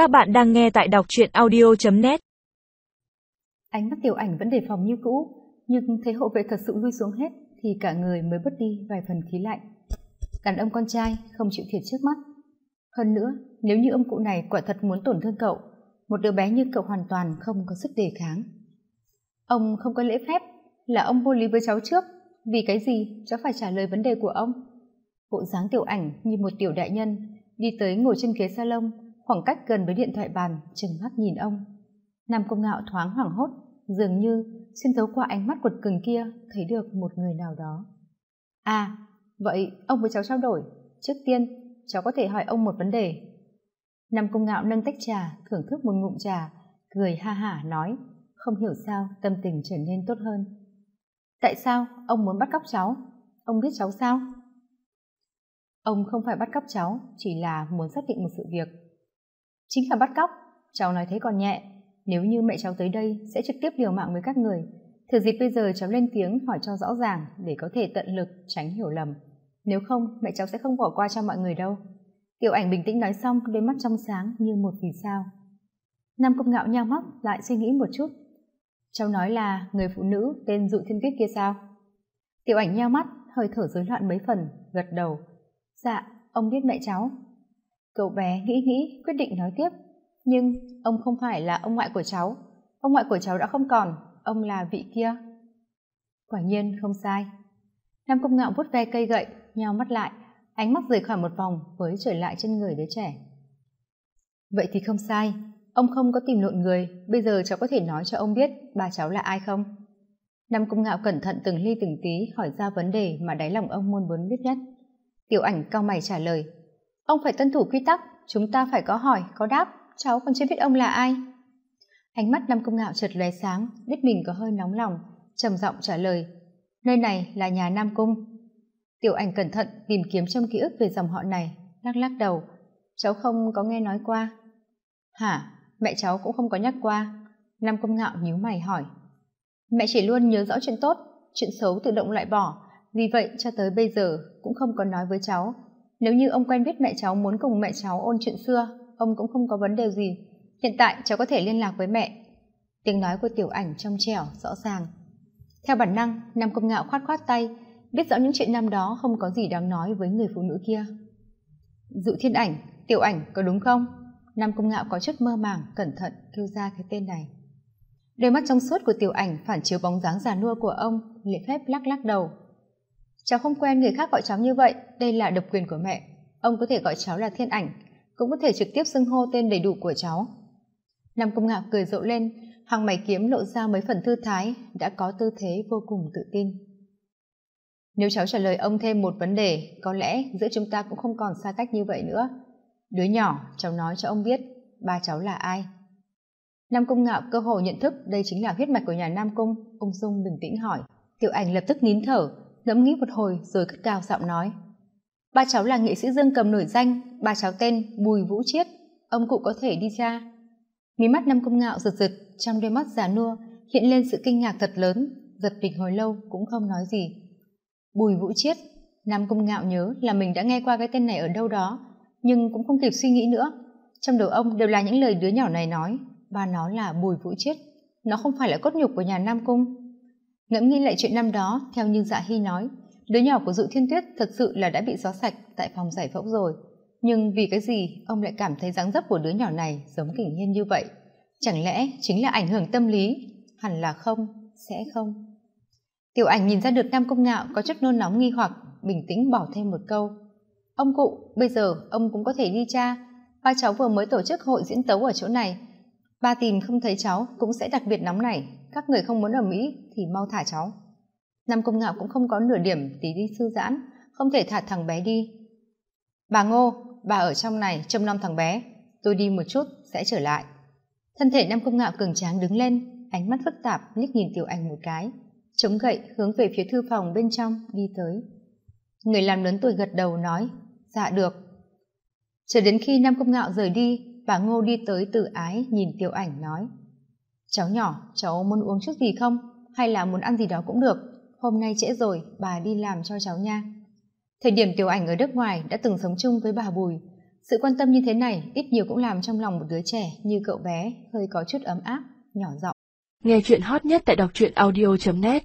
Các bạn đang nghe tại đọc truyện audio.net Ánh mắt tiểu ảnh vẫn đề phòng như cũ, nhưng thấy hộ vệ thật sự lui xuống hết thì cả người mới bớt đi vài phần khí lạnh. Đàn ông con trai không chịu thiệt trước mắt. Hơn nữa, nếu như ông cụ này quả thật muốn tổn thương cậu, một đứa bé như cậu hoàn toàn không có sức đề kháng. Ông không có lễ phép, là ông vô lý với cháu trước, vì cái gì cháu phải trả lời vấn đề của ông. Bộ dáng tiểu ảnh như một tiểu đại nhân, đi tới ngồi trên ghế salon, khoảng cách gần với điện thoại bàn, trừng mắt nhìn ông. Nam Công Ngạo thoáng hoảng hốt, dường như xuyên thấu qua ánh mắt quật cường kia thấy được một người nào đó. À, vậy ông với cháu trao đổi. Trước tiên, cháu có thể hỏi ông một vấn đề. Nam Công Ngạo nâng tách trà, thưởng thức một ngụm trà, cười ha hả nói, không hiểu sao tâm tình trở nên tốt hơn. Tại sao ông muốn bắt cóc cháu? Ông biết cháu sao? Ông không phải bắt cóc cháu, chỉ là muốn xác định một sự việc. Chính là bắt cóc, cháu nói thế còn nhẹ. Nếu như mẹ cháu tới đây sẽ trực tiếp liều mạng với các người. Thử dịp bây giờ cháu lên tiếng hỏi cho rõ ràng để có thể tận lực tránh hiểu lầm. Nếu không, mẹ cháu sẽ không bỏ qua cho mọi người đâu. Tiểu ảnh bình tĩnh nói xong, đôi mắt trong sáng như một vì sao. Nam công ngạo nhao mắt lại suy nghĩ một chút. Cháu nói là người phụ nữ tên Dụ Thiên Tuyết kia sao? Tiểu ảnh nhao mắt, hơi thở rối loạn mấy phần, gật đầu. Dạ, ông biết mẹ cháu. Cậu bé nghĩ nghĩ, quyết định nói tiếp. Nhưng ông không phải là ông ngoại của cháu. Ông ngoại của cháu đã không còn, ông là vị kia. Quả nhiên không sai. Nam công ngạo vuốt ve cây gậy, nhao mắt lại, ánh mắt rời khỏi một vòng với trở lại trên người đứa trẻ. Vậy thì không sai, ông không có tìm lộn người, bây giờ cháu có thể nói cho ông biết bà cháu là ai không? Nam công ngạo cẩn thận từng ly từng tí hỏi ra vấn đề mà đáy lòng ông muốn muốn biết nhất. Tiểu ảnh cao mày trả lời. Ông phải tuân thủ quy tắc, chúng ta phải có hỏi, có đáp, cháu còn chưa biết ông là ai. Ánh mắt Nam Công Ngạo chợt lóe sáng, biết mình có hơi nóng lòng, trầm giọng trả lời. Nơi này là nhà Nam Cung. Tiểu ảnh cẩn thận tìm kiếm trong ký ức về dòng họ này, lắc lắc đầu. Cháu không có nghe nói qua. Hả? Mẹ cháu cũng không có nhắc qua. Nam Công Ngạo nhíu mày hỏi. Mẹ chỉ luôn nhớ rõ chuyện tốt, chuyện xấu tự động loại bỏ, vì vậy cho tới bây giờ cũng không có nói với cháu nếu như ông quen biết mẹ cháu muốn cùng mẹ cháu ôn chuyện xưa, ông cũng không có vấn đề gì. Hiện tại, cháu có thể liên lạc với mẹ. Tiếng nói của tiểu ảnh trong trẻo, rõ ràng. Theo bản năng, nam công ngạo khoát khoát tay, biết rõ những chuyện năm đó không có gì đáng nói với người phụ nữ kia. Dụ thiên ảnh, tiểu ảnh có đúng không? Nam công ngạo có chút mơ màng, cẩn thận kêu ra cái tên này. Đôi mắt trong suốt của tiểu ảnh phản chiếu bóng dáng già nua của ông, lễ phép lắc lắc đầu cháu không quen người khác gọi cháu như vậy, đây là độc quyền của mẹ. Ông có thể gọi cháu là thiên ảnh, cũng có thể trực tiếp xưng hô tên đầy đủ của cháu. Nam công ngạo cười rộ lên, hàng mày kiếm lộ ra mấy phần thư thái, đã có tư thế vô cùng tự tin. Nếu cháu trả lời ông thêm một vấn đề, có lẽ giữa chúng ta cũng không còn xa cách như vậy nữa. Đứa nhỏ, cháu nói cho ông biết, ba cháu là ai? Nam công ngạo cơ hồ nhận thức đây chính là huyết mạch của nhà nam cung, ung dung bình tĩnh hỏi. Tiểu ảnh lập tức nín thở ngẫm nghĩ một hồi rồi cất cao giọng nói. Ba cháu là nghệ sĩ dương cầm nổi danh, ba cháu tên bùi vũ chiết. Ông cụ có thể đi tra. Mí mắt năm công ngạo giật giật trong đôi mắt già nua hiện lên sự kinh ngạc thật lớn, giật mình hồi lâu cũng không nói gì. Bùi vũ chiết nam công ngạo nhớ là mình đã nghe qua cái tên này ở đâu đó, nhưng cũng không kịp suy nghĩ nữa. Trong đầu ông đều là những lời đứa nhỏ này nói, ba nó là bùi vũ chiết. Nó không phải là cốt nhục của nhà nam cung ngẫm nghĩ lại chuyện năm đó, theo như dạ hy nói, đứa nhỏ của dự thiên tuyết thật sự là đã bị gió sạch tại phòng giải phẫu rồi. Nhưng vì cái gì, ông lại cảm thấy dáng dấp của đứa nhỏ này giống kỷ nhiên như vậy? Chẳng lẽ chính là ảnh hưởng tâm lý? Hẳn là không, sẽ không. Tiểu ảnh nhìn ra được nam công ngạo có chút nôn nóng nghi hoặc, bình tĩnh bỏ thêm một câu. Ông cụ, bây giờ ông cũng có thể đi cha ba cháu vừa mới tổ chức hội diễn tấu ở chỗ này. Ba tìm không thấy cháu cũng sẽ đặc biệt nóng này các người không muốn ở mỹ thì mau thả cháu. Nam công ngạo cũng không có nửa điểm tí đi thư giãn, không thể thả thằng bé đi. Bà ngô, bà ở trong này trông nom thằng bé, tôi đi một chút sẽ trở lại. Thân thể nam công ngạo cường tráng đứng lên, ánh mắt phức tạp liếc nhìn tiểu anh một cái, chống gậy hướng về phía thư phòng bên trong đi tới. Người làm lớn tuổi gật đầu nói dạ được. Chờ đến khi nam công ngạo rời đi, bà ngô đi tới từ ái nhìn tiểu ảnh nói cháu nhỏ, cháu muốn uống chút gì không? Hay là muốn ăn gì đó cũng được. Hôm nay trễ rồi, bà đi làm cho cháu nha. Thời điểm tiểu ảnh ở nước ngoài đã từng sống chung với bà bùi. Sự quan tâm như thế này ít nhiều cũng làm trong lòng một đứa trẻ như cậu bé, hơi có chút ấm áp, nhỏ giọng. Nghe chuyện hot nhất tại đọc truyện audio net.